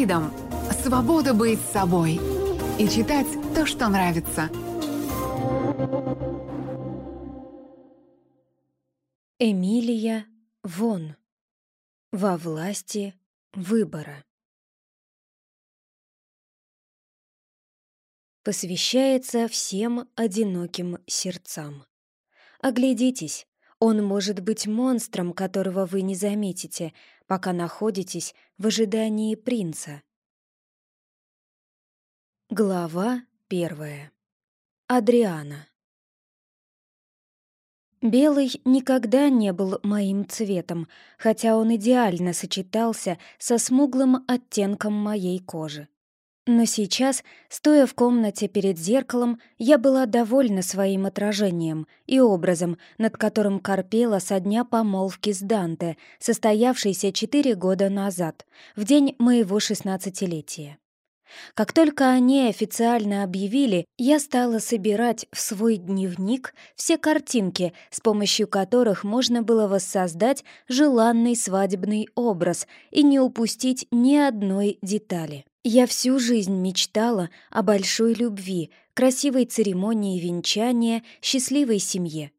Фридом — свобода быть собой и читать то, что нравится. Эмилия Вон. Во власти выбора. Посвящается всем одиноким сердцам. Оглядитесь, он может быть монстром, которого вы не заметите, пока находитесь в ожидании принца. Глава первая. Адриана. Белый никогда не был моим цветом, хотя он идеально сочетался со смуглым оттенком моей кожи. Но сейчас, стоя в комнате перед зеркалом, я была довольна своим отражением и образом, над которым корпела со дня помолвки с Данте, состоявшейся четыре года назад, в день моего шестнадцатилетия. Как только они официально объявили, я стала собирать в свой дневник все картинки, с помощью которых можно было воссоздать желанный свадебный образ и не упустить ни одной детали. Я всю жизнь мечтала о большой любви, красивой церемонии венчания, счастливой семье.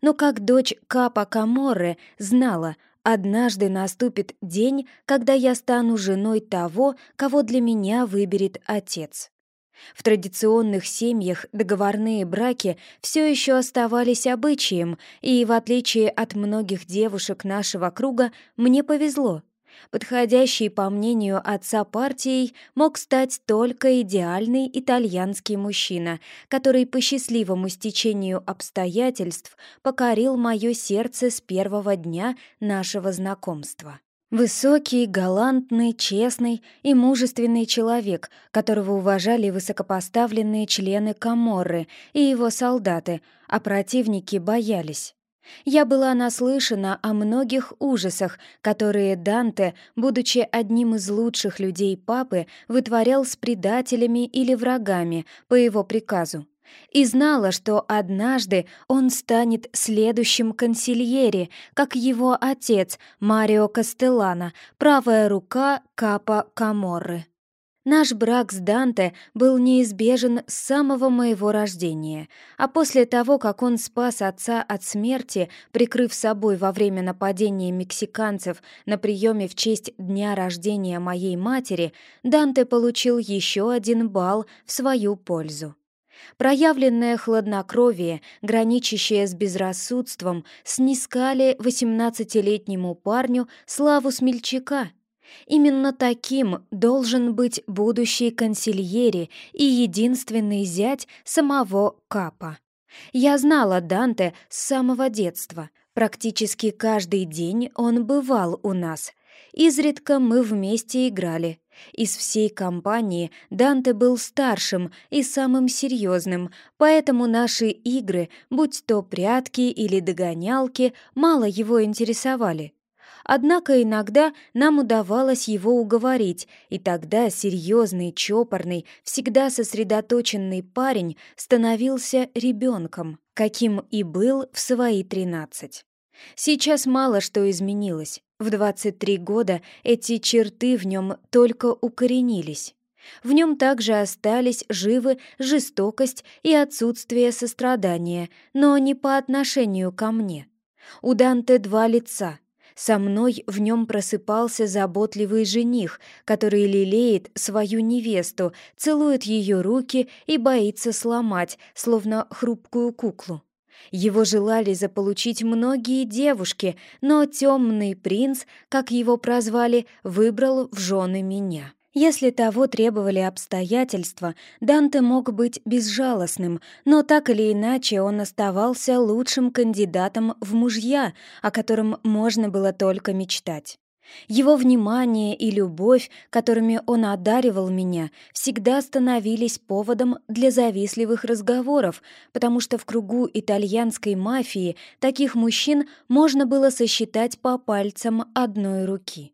Но как дочь Капа Каморре знала, однажды наступит день, когда я стану женой того, кого для меня выберет отец. В традиционных семьях договорные браки все еще оставались обычаем, и, в отличие от многих девушек нашего круга, мне повезло — Подходящий, по мнению отца партией, мог стать только идеальный итальянский мужчина, который по счастливому стечению обстоятельств покорил мое сердце с первого дня нашего знакомства. Высокий, галантный, честный и мужественный человек, которого уважали высокопоставленные члены Каморры и его солдаты, а противники боялись. Я была наслышана о многих ужасах, которые Данте, будучи одним из лучших людей папы, вытворял с предателями или врагами по его приказу. И знала, что однажды он станет следующим консильери, как его отец Марио Кастеллано, правая рука Капа Каморры. Наш брак с Данте был неизбежен с самого моего рождения, а после того, как он спас отца от смерти, прикрыв собой во время нападения мексиканцев на приеме в честь дня рождения моей матери, Данте получил еще один балл в свою пользу. Проявленное хладнокровие, граничащее с безрассудством, снискали восемнадцатилетнему парню славу смельчака — Именно таким должен быть будущий консильери и единственный зять самого Капа. Я знала Данте с самого детства. Практически каждый день он бывал у нас. Изредка мы вместе играли. Из всей компании Данте был старшим и самым серьезным, поэтому наши игры, будь то прятки или догонялки, мало его интересовали. Однако иногда нам удавалось его уговорить, и тогда серьезный, чопорный, всегда сосредоточенный парень становился ребенком, каким и был в свои тринадцать. Сейчас мало что изменилось. В 23 года эти черты в нем только укоренились. В нем также остались живы жестокость и отсутствие сострадания, но не по отношению ко мне. У Данте два лица, со мной в нем просыпался заботливый жених, который лелеет свою невесту, целует ее руки и боится сломать, словно хрупкую куклу. Его желали заполучить многие девушки, но темный принц, как его прозвали, выбрал в жены меня. Если того требовали обстоятельства, Данте мог быть безжалостным, но так или иначе он оставался лучшим кандидатом в мужья, о котором можно было только мечтать. Его внимание и любовь, которыми он одаривал меня, всегда становились поводом для завистливых разговоров, потому что в кругу итальянской мафии таких мужчин можно было сосчитать по пальцам одной руки.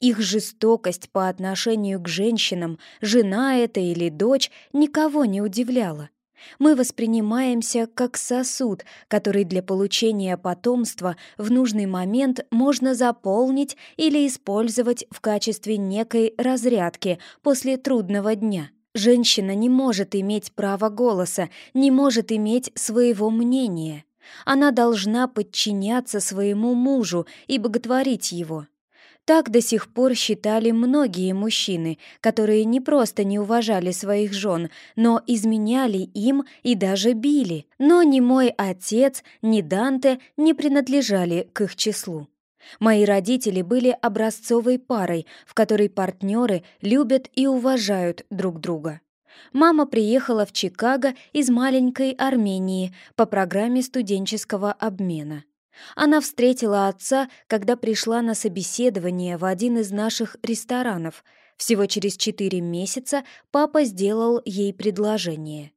Их жестокость по отношению к женщинам, жена это или дочь, никого не удивляла. Мы воспринимаемся как сосуд, который для получения потомства в нужный момент можно заполнить или использовать в качестве некой разрядки после трудного дня. Женщина не может иметь права голоса, не может иметь своего мнения. Она должна подчиняться своему мужу и боготворить его. Так до сих пор считали многие мужчины, которые не просто не уважали своих жен, но изменяли им и даже били. Но ни мой отец, ни Данте не принадлежали к их числу. Мои родители были образцовой парой, в которой партнеры любят и уважают друг друга. Мама приехала в Чикаго из маленькой Армении по программе студенческого обмена. Она встретила отца, когда пришла на собеседование в один из наших ресторанов. Всего через четыре месяца папа сделал ей предложение.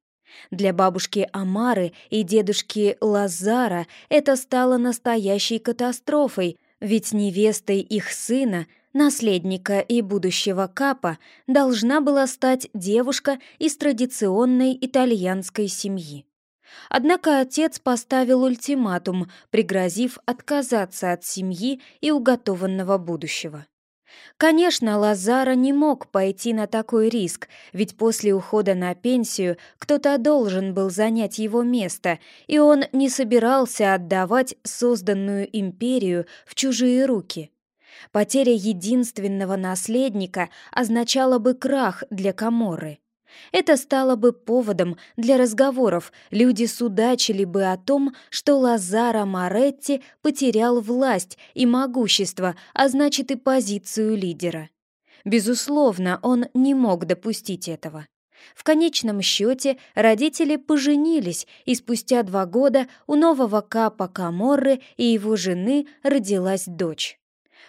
Для бабушки Амары и дедушки Лазара это стало настоящей катастрофой, ведь невестой их сына, наследника и будущего Капа, должна была стать девушка из традиционной итальянской семьи. Однако отец поставил ультиматум, пригрозив отказаться от семьи и уготованного будущего. Конечно, Лазара не мог пойти на такой риск, ведь после ухода на пенсию кто-то должен был занять его место, и он не собирался отдавать созданную империю в чужие руки. Потеря единственного наследника означала бы крах для Каморы. Это стало бы поводом для разговоров, люди судачили бы о том, что Лазаро Моретти потерял власть и могущество, а значит и позицию лидера. Безусловно, он не мог допустить этого. В конечном счете родители поженились, и спустя два года у нового капа Каморры и его жены родилась дочь.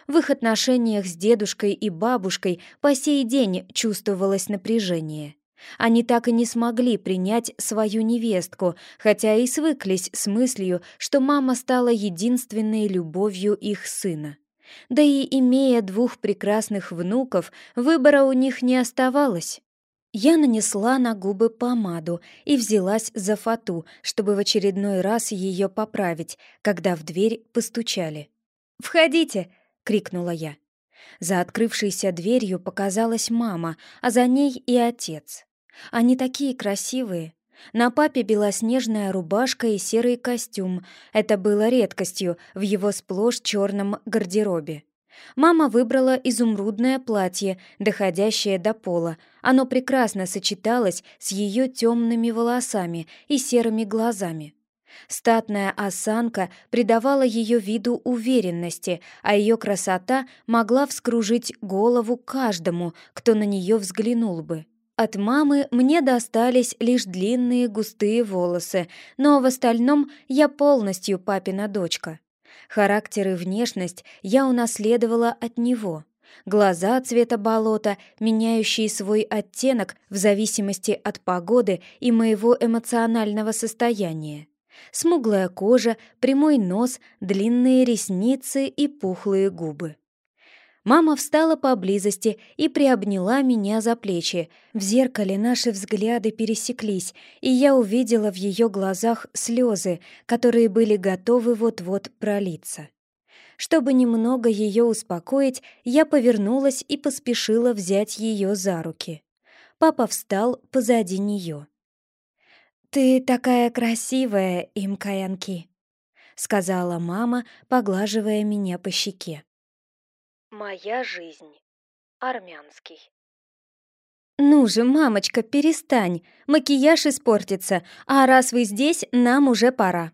В их отношениях с дедушкой и бабушкой по сей день чувствовалось напряжение. Они так и не смогли принять свою невестку, хотя и свыклись с мыслью, что мама стала единственной любовью их сына. Да и имея двух прекрасных внуков, выбора у них не оставалось. Я нанесла на губы помаду и взялась за фату, чтобы в очередной раз ее поправить, когда в дверь постучали. «Входите!» — крикнула я. За открывшейся дверью показалась мама, а за ней и отец. Они такие красивые. На папе белоснежная рубашка и серый костюм. Это было редкостью в его сплошь черном гардеробе. Мама выбрала изумрудное платье, доходящее до пола. Оно прекрасно сочеталось с ее темными волосами и серыми глазами. Статная осанка придавала ее виду уверенности, а ее красота могла вскружить голову каждому, кто на нее взглянул бы. От мамы мне достались лишь длинные густые волосы, но в остальном я полностью папина дочка. Характер и внешность я унаследовала от него. Глаза цвета болота, меняющие свой оттенок в зависимости от погоды и моего эмоционального состояния. Смуглая кожа, прямой нос, длинные ресницы и пухлые губы. Мама встала поблизости и приобняла меня за плечи. В зеркале наши взгляды пересеклись, и я увидела в ее глазах слезы, которые были готовы вот-вот пролиться. Чтобы немного ее успокоить, я повернулась и поспешила взять ее за руки. Папа встал позади нее. «Ты такая красивая, Имкаянки», — сказала мама, поглаживая меня по щеке. Моя жизнь. Армянский. «Ну же, мамочка, перестань! Макияж испортится, а раз вы здесь, нам уже пора!»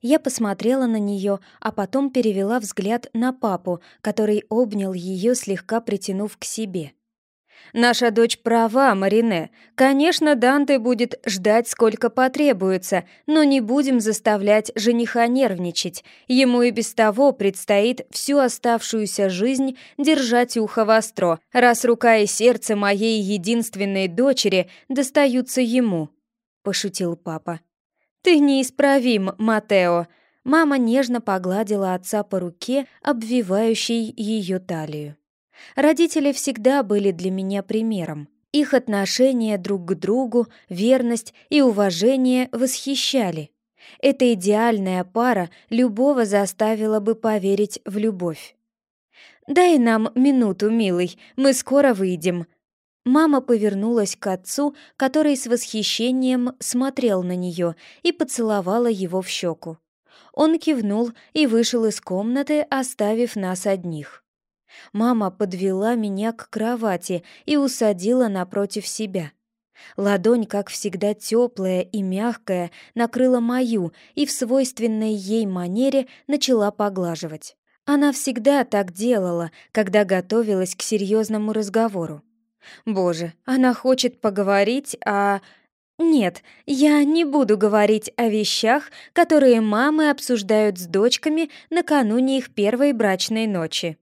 Я посмотрела на нее, а потом перевела взгляд на папу, который обнял ее, слегка притянув к себе. Наша дочь права, Марине. Конечно, Данте будет ждать, сколько потребуется, но не будем заставлять жениха нервничать. Ему и без того предстоит всю оставшуюся жизнь держать ухо востро, раз рука и сердце моей единственной дочери достаются ему», — пошутил папа. «Ты неисправим, Матео», Мама нежно погладила отца по руке, обвивающей ее талию. Родители всегда были для меня примером. Их отношение друг к другу, верность и уважение восхищали. Эта идеальная пара любого заставила бы поверить в любовь. «Дай нам минуту, милый, мы скоро выйдем». Мама повернулась к отцу, который с восхищением смотрел на нее и поцеловала его в щеку. Он кивнул и вышел из комнаты, оставив нас одних. Мама подвела меня к кровати и усадила напротив себя. Ладонь, как всегда теплая и мягкая, накрыла мою и в свойственной ей манере начала поглаживать. Она всегда так делала, когда готовилась к серьезному разговору. Боже, она хочет поговорить о... Нет, я не буду говорить о вещах, которые мамы обсуждают с дочками накануне их первой брачной ночи.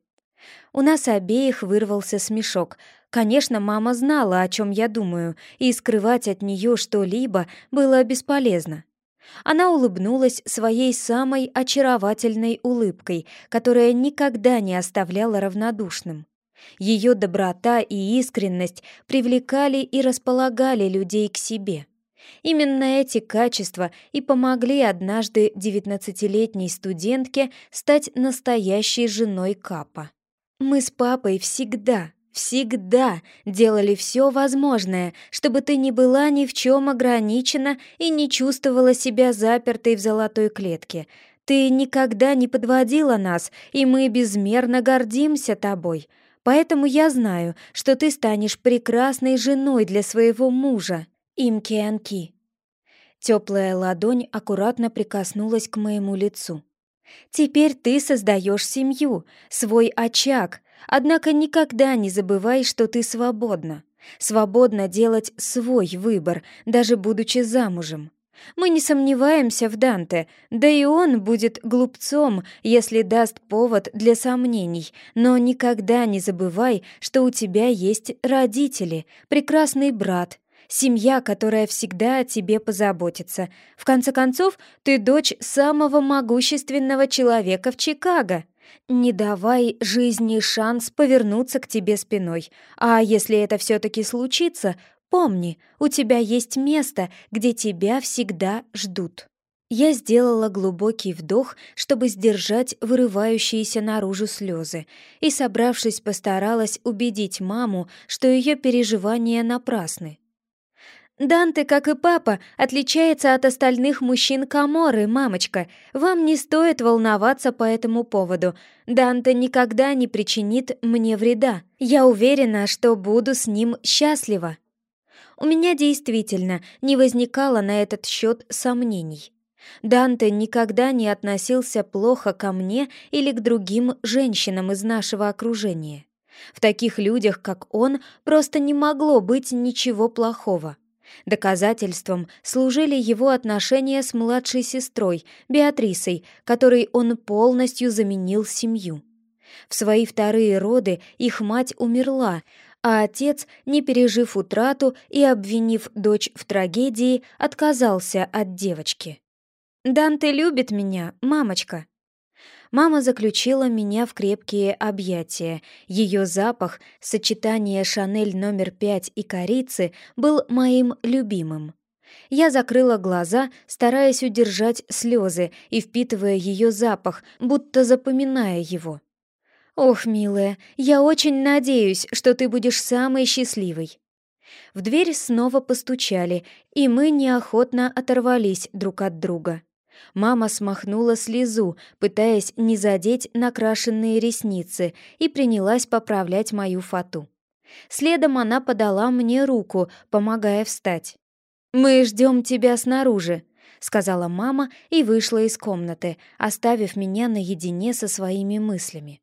У нас обеих вырвался смешок. Конечно, мама знала, о чем я думаю, и скрывать от нее что-либо было бесполезно. Она улыбнулась своей самой очаровательной улыбкой, которая никогда не оставляла равнодушным. Ее доброта и искренность привлекали и располагали людей к себе. Именно эти качества и помогли однажды девятнадцатилетней студентке стать настоящей женой Капа. Мы с папой всегда, всегда делали все возможное, чтобы ты не была ни в чем ограничена и не чувствовала себя запертой в золотой клетке. Ты никогда не подводила нас, и мы безмерно гордимся тобой. Поэтому я знаю, что ты станешь прекрасной женой для своего мужа, Имкианки. Теплая ладонь аккуратно прикоснулась к моему лицу. Теперь ты создаешь семью, свой очаг, однако никогда не забывай, что ты свободна. Свободна делать свой выбор, даже будучи замужем. Мы не сомневаемся в Данте, да и он будет глупцом, если даст повод для сомнений, но никогда не забывай, что у тебя есть родители, прекрасный брат, семья, которая всегда о тебе позаботится. В конце концов, ты дочь самого могущественного человека в Чикаго. Не давай жизни шанс повернуться к тебе спиной. А если это все-таки случится, помни, у тебя есть место, где тебя всегда ждут. Я сделала глубокий вдох, чтобы сдержать вырывающиеся наружу слезы, и, собравшись, постаралась убедить маму, что ее переживания напрасны. Данте, как и папа, отличается от остальных мужчин Каморы, мамочка. Вам не стоит волноваться по этому поводу. Данте никогда не причинит мне вреда. Я уверена, что буду с ним счастлива. У меня действительно не возникало на этот счет сомнений. Данте никогда не относился плохо ко мне или к другим женщинам из нашего окружения. В таких людях, как он, просто не могло быть ничего плохого. Доказательством служили его отношения с младшей сестрой, Беатрисой, которой он полностью заменил семью. В свои вторые роды их мать умерла, а отец, не пережив утрату и обвинив дочь в трагедии, отказался от девочки. «Данте любит меня, мамочка», мама заключила меня в крепкие объятия. Ее запах, сочетание «Шанель номер пять» и корицы, был моим любимым. Я закрыла глаза, стараясь удержать слезы и впитывая ее запах, будто запоминая его. «Ох, милая, я очень надеюсь, что ты будешь самой счастливой». В дверь снова постучали, и мы неохотно оторвались друг от друга. Мама смахнула слезу, пытаясь не задеть накрашенные ресницы, и принялась поправлять мою фату. Следом она подала мне руку, помогая встать. «Мы ждем тебя снаружи», — сказала мама и вышла из комнаты, оставив меня наедине со своими мыслями.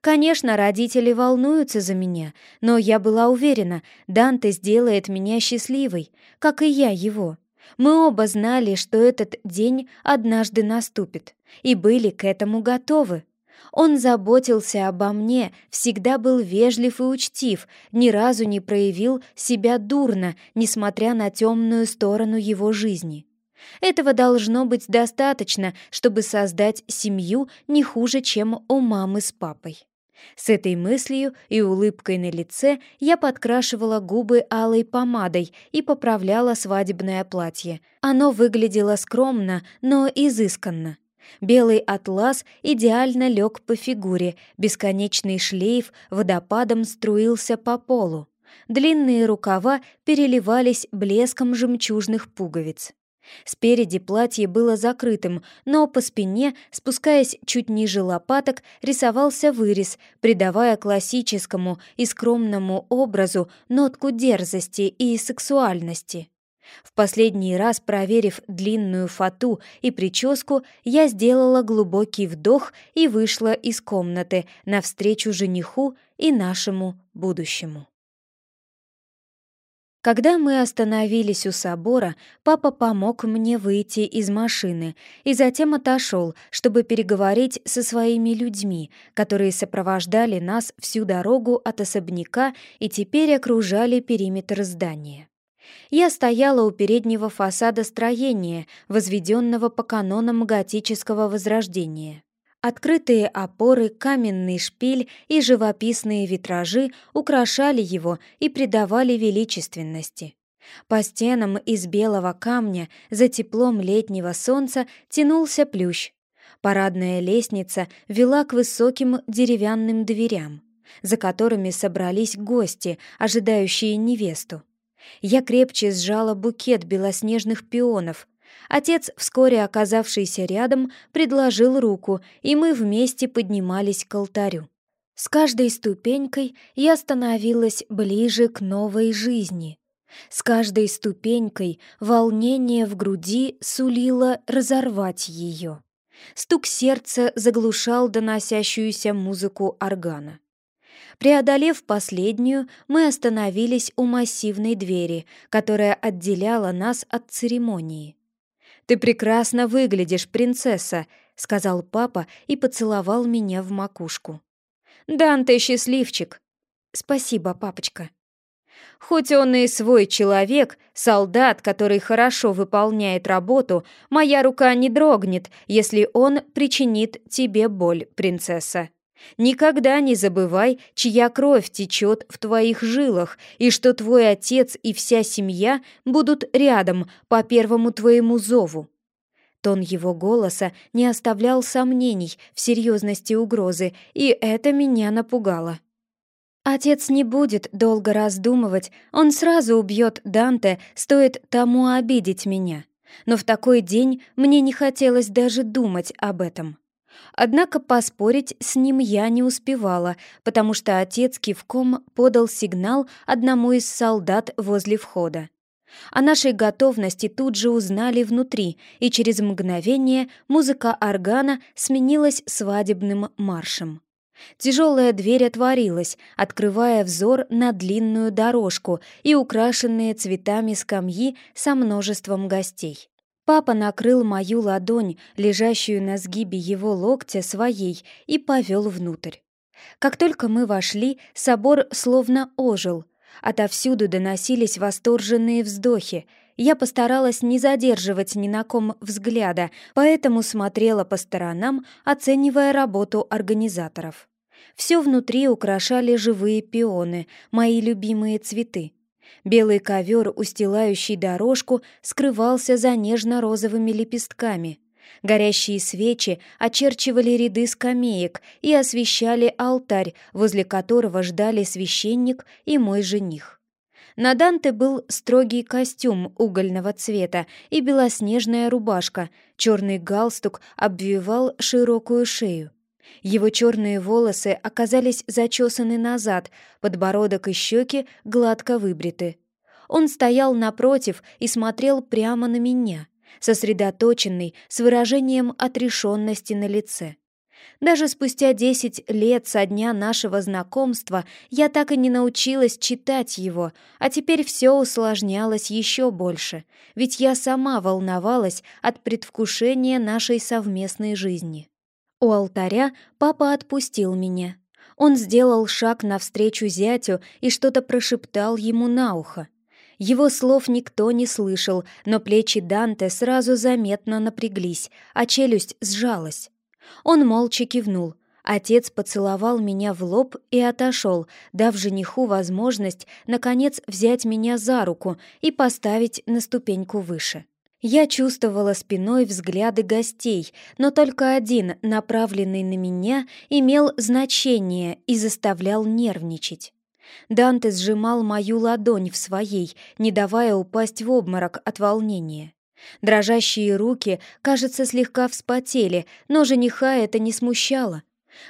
Конечно, родители волнуются за меня, но я была уверена, Данте сделает меня счастливой, как и я его. Мы оба знали, что этот день однажды наступит, и были к этому готовы. Он заботился обо мне, всегда был вежлив и учтив, ни разу не проявил себя дурно, несмотря на темную сторону его жизни. Этого должно быть достаточно, чтобы создать семью не хуже, чем у мамы с папой. С этой мыслью и улыбкой на лице я подкрашивала губы алой помадой и поправляла свадебное платье. Оно выглядело скромно, но изысканно. Белый атлас идеально лег по фигуре, бесконечный шлейф водопадом струился по полу. Длинные рукава переливались блеском жемчужных пуговиц. Спереди платье было закрытым, но по спине, спускаясь чуть ниже лопаток, рисовался вырез, придавая классическому и скромному образу нотку дерзости и сексуальности. В последний раз, проверив длинную фату и прическу, я сделала глубокий вдох и вышла из комнаты навстречу жениху и нашему будущему. Когда мы остановились у собора, папа помог мне выйти из машины и затем отошел, чтобы переговорить со своими людьми, которые сопровождали нас всю дорогу от особняка и теперь окружали периметр здания. Я стояла у переднего фасада строения, возведенного по канонам готического возрождения. Открытые опоры, каменный шпиль и живописные витражи украшали его и придавали величественности. По стенам из белого камня за теплом летнего солнца тянулся плющ. Парадная лестница вела к высоким деревянным дверям, за которыми собрались гости, ожидающие невесту. Я крепче сжала букет белоснежных пионов, Отец, вскоре оказавшийся рядом, предложил руку, и мы вместе поднимались к алтарю. С каждой ступенькой я становилась ближе к новой жизни. С каждой ступенькой волнение в груди сулило разорвать ее. Стук сердца заглушал доносящуюся музыку органа. Преодолев последнюю, мы остановились у массивной двери, которая отделяла нас от церемонии. «Ты прекрасно выглядишь, принцесса», — сказал папа и поцеловал меня в макушку. «Дан, ты счастливчик». «Спасибо, папочка». Хоть он и свой человек, солдат, который хорошо выполняет работу, моя рука не дрогнет, если он причинит тебе боль, принцесса. Никогда не забывай, чья кровь течет в твоих жилах, и что твой отец и вся семья будут рядом по первому твоему зову. Тон его голоса не оставлял сомнений в серьезности угрозы, и это меня напугало. Отец не будет долго раздумывать, он сразу убьет Данте, стоит тому обидеть меня. Но в такой день мне не хотелось даже думать об этом. Однако поспорить с ним я не успевала, потому что отец кивком подал сигнал одному из солдат возле входа. О нашей готовности тут же узнали внутри, и через мгновение музыка органа сменилась свадебным маршем. Тяжелая дверь отворилась, открывая взор на длинную дорожку и украшенные цветами скамьи со множеством гостей. Папа накрыл мою ладонь, лежащую на сгибе его локтя, своей и повел внутрь. Как только мы вошли, собор словно ожил. Отовсюду доносились восторженные вздохи. Я постаралась не задерживать ни на ком взгляда, поэтому смотрела по сторонам, оценивая работу организаторов. Все внутри украшали живые пионы, мои любимые цветы. Белый ковер, устилающий дорожку, скрывался за нежно-розовыми лепестками. Горящие свечи очерчивали ряды скамеек и освещали алтарь, возле которого ждали священник и мой жених. На Данте был строгий костюм угольного цвета и белоснежная рубашка, черный галстук обвивал широкую шею. Его черные волосы оказались зачесаны назад, подбородок и щеки гладко выбриты. Он стоял напротив и смотрел прямо на меня, сосредоточенный, с выражением отрешенности на лице. Даже спустя десять лет со дня нашего знакомства я так и не научилась читать его, а теперь все усложнялось еще больше, ведь я сама волновалась от предвкушения нашей совместной жизни. У алтаря папа отпустил меня. Он сделал шаг навстречу зятю и что-то прошептал ему на ухо. Его слов никто не слышал, но плечи Данте сразу заметно напряглись, а челюсть сжалась. Он молча кивнул, Отец поцеловал меня в лоб и отошел, дав жениху возможность, наконец, взять меня за руку и поставить на ступеньку выше. Я чувствовала спиной взгляды гостей, но только один, направленный на меня, имел значение и заставлял нервничать. Данте сжимал мою ладонь в своей, не давая упасть в обморок от волнения. Дрожащие руки, кажется, слегка вспотели, но жениха это не смущало.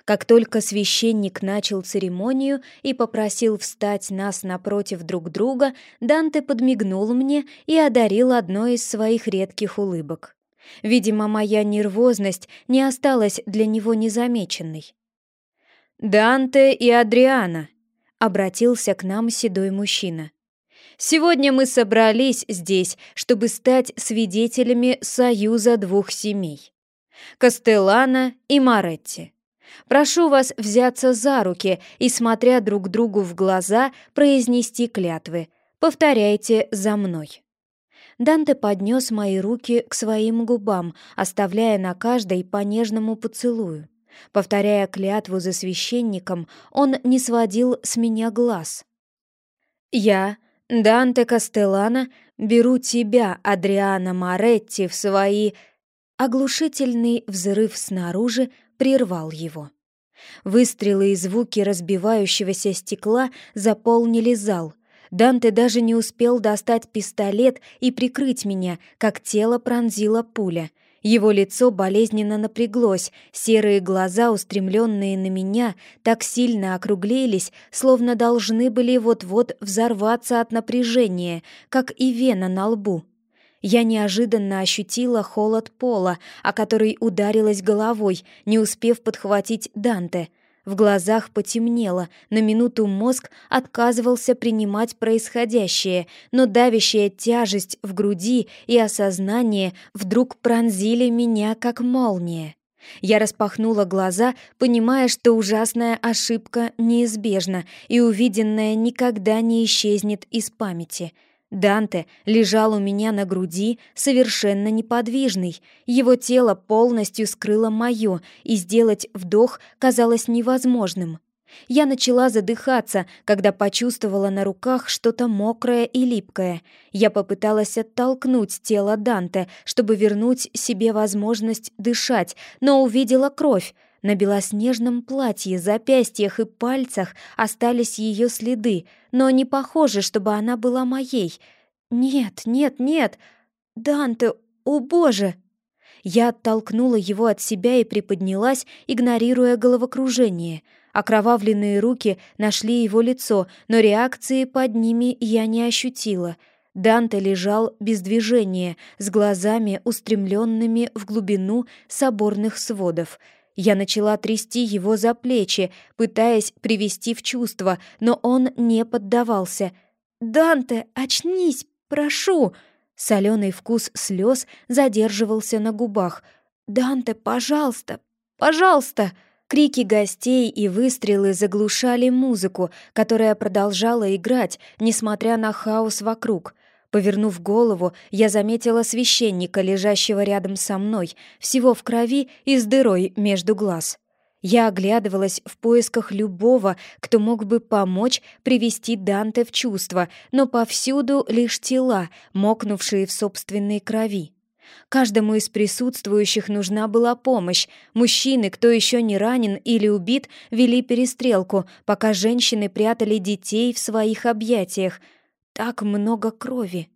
Как только священник начал церемонию и попросил встать нас напротив друг друга, Данте подмигнул мне и одарил одной из своих редких улыбок. Видимо, моя нервозность не осталась для него незамеченной. «Данте и Адриана», — обратился к нам седой мужчина. Сегодня мы собрались здесь, чтобы стать свидетелями союза двух семей. Кастеллана и Маретти. Прошу вас взяться за руки и, смотря друг другу в глаза, произнести клятвы. Повторяйте за мной. Данте поднес мои руки к своим губам, оставляя на каждой по нежному поцелую. Повторяя клятву за священником, он не сводил с меня глаз. «Я, Данте Кастеллана, беру тебя, Адриана Маретти, в свои...» Оглушительный взрыв снаружи прервал его. Выстрелы и звуки разбивающегося стекла заполнили зал. Данте даже не успел достать пистолет и прикрыть меня, как тело пронзила пуля — его лицо болезненно напряглось, серые глаза, устремленные на меня, так сильно округлились, словно должны были вот-вот взорваться от напряжения, как и вена на лбу. Я неожиданно ощутила холод пола, о который ударилась головой, не успев подхватить Данте — в глазах потемнело, на минуту мозг отказывался принимать происходящее, но давящая тяжесть в груди и осознание вдруг пронзили меня, как молния. Я распахнула глаза, понимая, что ужасная ошибка неизбежна, и увиденное никогда не исчезнет из памяти — Данте лежал у меня на груди, совершенно неподвижный. Его тело полностью скрыло мое, и сделать вдох казалось невозможным. Я начала задыхаться, когда почувствовала на руках что-то мокрое и липкое. Я попыталась оттолкнуть тело Данте, чтобы вернуть себе возможность дышать, но увидела кровь. На белоснежном платье, запястьях и пальцах остались ее следы, но не похоже, чтобы она была моей. «Нет, нет, нет! Данте, о боже!» Я оттолкнула его от себя и приподнялась, игнорируя головокружение. Окровавленные руки нашли его лицо, но реакции под ними я не ощутила. Данте лежал без движения, с глазами устремленными в глубину соборных сводов — я начала трясти его за плечи, пытаясь привести в чувство, но он не поддавался. «Данте, очнись, прошу!» Соленый вкус слез задерживался на губах. «Данте, пожалуйста, пожалуйста!» Крики гостей и выстрелы заглушали музыку, которая продолжала играть, несмотря на хаос вокруг. Повернув голову, я заметила священника, лежащего рядом со мной, всего в крови и с дырой между глаз. Я оглядывалась в поисках любого, кто мог бы помочь привести Данте в чувство, но повсюду лишь тела, мокнувшие в собственной крови. Каждому из присутствующих нужна была помощь. Мужчины, кто еще не ранен или убит, вели перестрелку, пока женщины прятали детей в своих объятиях — так много крови.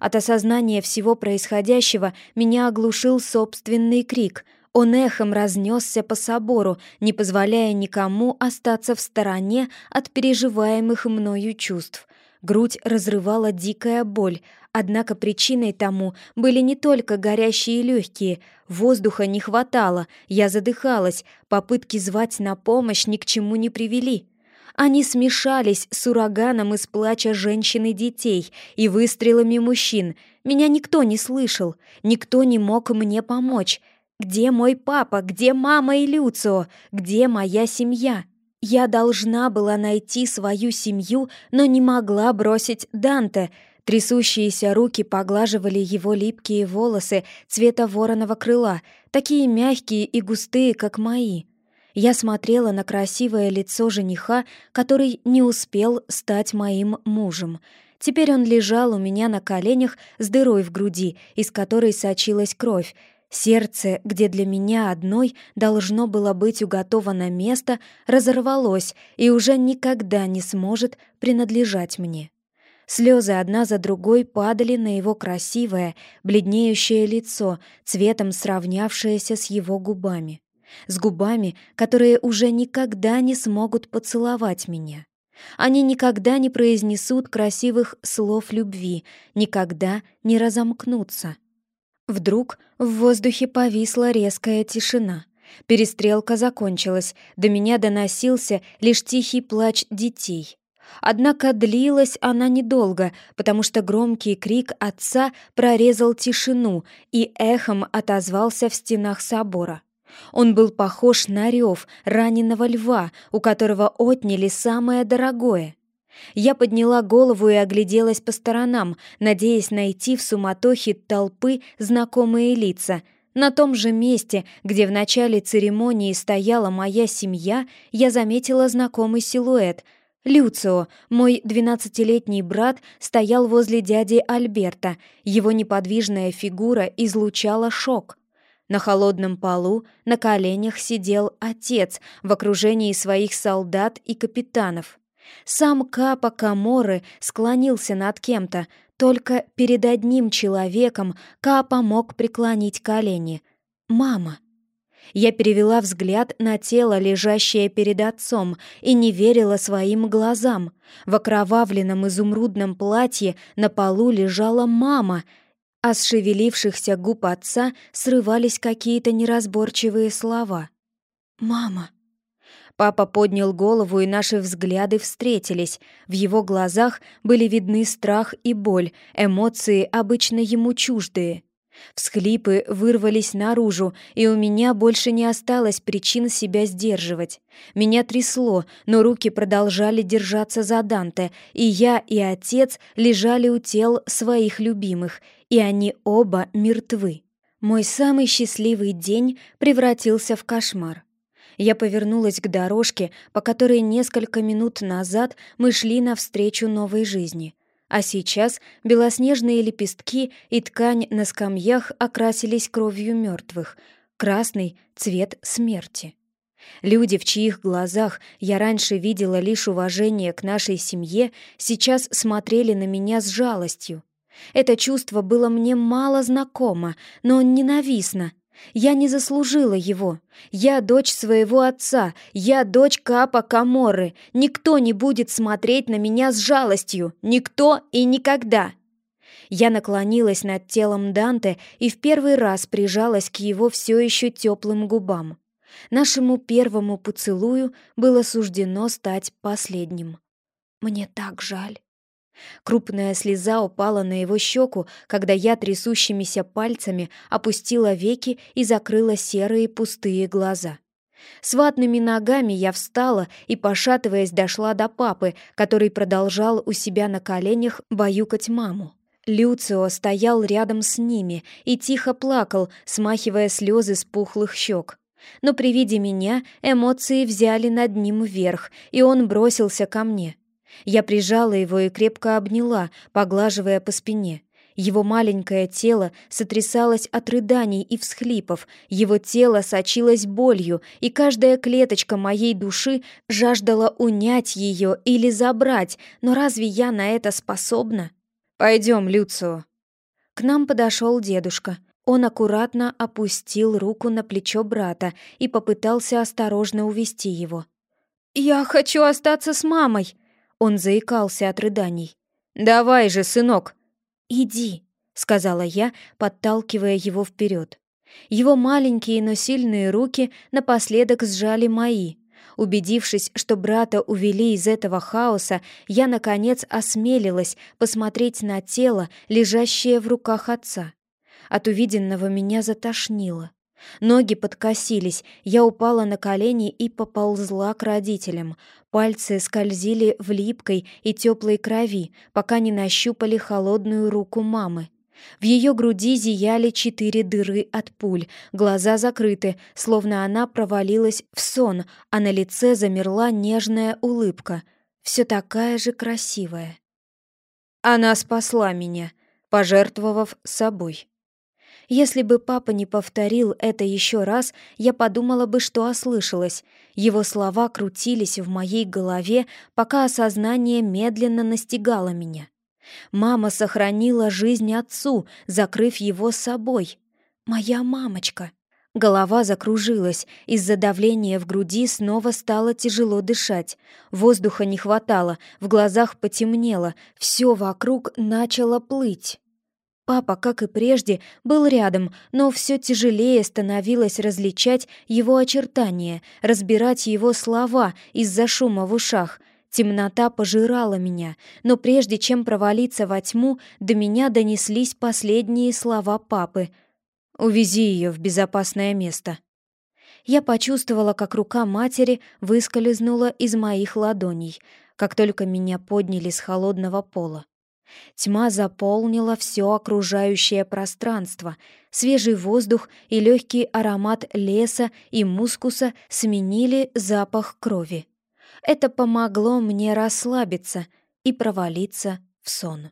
От осознания всего происходящего меня оглушил собственный крик. Он эхом разнесся по собору, не позволяя никому остаться в стороне от переживаемых мною чувств. Грудь разрывала дикая боль, однако причиной тому были не только горящие легкие. Воздуха не хватало, я задыхалась, попытки звать на помощь ни к чему не привели. Они смешались с ураганом из плача женщин и детей и выстрелами мужчин. Меня никто не слышал, никто не мог мне помочь. Где мой папа? Где мама и Люцио? Где моя семья? Я должна была найти свою семью, но не могла бросить Данте. Трясущиеся руки поглаживали его липкие волосы цвета вороного крыла, такие мягкие и густые, как мои. Я смотрела на красивое лицо жениха, который не успел стать моим мужем. Теперь он лежал у меня на коленях с дырой в груди, из которой сочилась кровь. Сердце, где для меня одной должно было быть уготовано место, разорвалось и уже никогда не сможет принадлежать мне. Слезы одна за другой падали на его красивое, бледнеющее лицо, цветом сравнявшееся с его губами. С губами, которые уже никогда не смогут поцеловать меня. Они никогда не произнесут красивых слов любви, никогда не разомкнутся. Вдруг в воздухе повисла резкая тишина. Перестрелка закончилась, до меня доносился лишь тихий плач детей. Однако длилась она недолго, потому что громкий крик отца прорезал тишину и эхом отозвался в стенах собора. Он был похож на рев раненого льва, у которого отняли самое дорогое. Я подняла голову и огляделась по сторонам, надеясь найти в суматохе толпы знакомые лица. На том же месте, где в начале церемонии стояла моя семья, я заметила знакомый силуэт — Люцио, мой двенадцатилетний брат, стоял возле дяди Альберта. Его неподвижная фигура излучала шок. На холодном полу на коленях сидел отец в окружении своих солдат и капитанов. Сам Капа Каморы склонился над кем-то, только перед одним человеком Капа мог преклонить колени. «Мама». Я перевела взгляд на тело, лежащее перед отцом, и не верила своим глазам. В окровавленном изумрудном платье на полу лежала мама, а с шевелившихся губ отца срывались какие-то неразборчивые слова. «Мама». Папа поднял голову, и наши взгляды встретились. В его глазах были видны страх и боль, эмоции, обычно ему чуждые. Всхлипы вырвались наружу, и у меня больше не осталось причин себя сдерживать. Меня трясло, но руки продолжали держаться за Данте, и я и отец лежали у тел своих любимых, и они оба мертвы. Мой самый счастливый день превратился в кошмар. Я повернулась к дорожке, по которой несколько минут назад мы шли навстречу новой жизни — а сейчас белоснежные лепестки и ткань на скамьях окрасились кровью мертвых, красный — цвет смерти. Люди, в чьих глазах я раньше видела лишь уважение к нашей семье, сейчас смотрели на меня с жалостью. Это чувство было мне мало знакомо, но ненавистно — я не заслужила его. Я дочь своего отца, я дочь Капа Каморы. Никто не будет смотреть на меня с жалостью, никто и никогда. Я наклонилась над телом Данте и в первый раз прижалась к его все еще теплым губам. Нашему первому поцелую было суждено стать последним. «Мне так жаль», Крупная слеза упала на его щеку, когда я трясущимися пальцами опустила веки и закрыла серые пустые глаза. С ватными ногами я встала и, пошатываясь, дошла до папы, который продолжал у себя на коленях баюкать маму. Люцио стоял рядом с ними и тихо плакал, смахивая слезы с пухлых щек. Но при виде меня эмоции взяли над ним вверх, и он бросился ко мне — я прижала его и крепко обняла, поглаживая по спине. Его маленькое тело сотрясалось от рыданий и всхлипов, его тело сочилось болью, и каждая клеточка моей души жаждала унять ее или забрать, но разве я на это способна? «Пойдем, Люцио». К нам подошел дедушка. Он аккуратно опустил руку на плечо брата и попытался осторожно увести его. «Я хочу остаться с мамой», он заикался от рыданий. «Давай же, сынок!» «Иди», — сказала я, подталкивая его вперед. Его маленькие, но сильные руки напоследок сжали мои. Убедившись, что брата увели из этого хаоса, я, наконец, осмелилась посмотреть на тело, лежащее в руках отца. От увиденного меня затошнило. Ноги подкосились, я упала на колени и поползла к родителям. Пальцы скользили в липкой и теплой крови, пока не нащупали холодную руку мамы. В ее груди зияли четыре дыры от пуль, глаза закрыты, словно она провалилась в сон, а на лице замерла нежная улыбка. Все такая же красивая. Она спасла меня, пожертвовав собой. Если бы папа не повторил это еще раз, я подумала бы, что ослышалась. Его слова крутились в моей голове, пока осознание медленно настигало меня. Мама сохранила жизнь отцу, закрыв его собой. Моя мамочка. Голова закружилась, из-за давления в груди снова стало тяжело дышать. Воздуха не хватало, в глазах потемнело, все вокруг начало плыть. Папа, как и прежде, был рядом, но все тяжелее становилось различать его очертания, разбирать его слова из-за шума в ушах. Темнота пожирала меня, но прежде чем провалиться во тьму, до меня донеслись последние слова папы. «Увези ее в безопасное место». Я почувствовала, как рука матери выскользнула из моих ладоней, как только меня подняли с холодного пола. Тьма заполнила все окружающее пространство. Свежий воздух и легкий аромат леса и мускуса сменили запах крови. Это помогло мне расслабиться и провалиться в сон.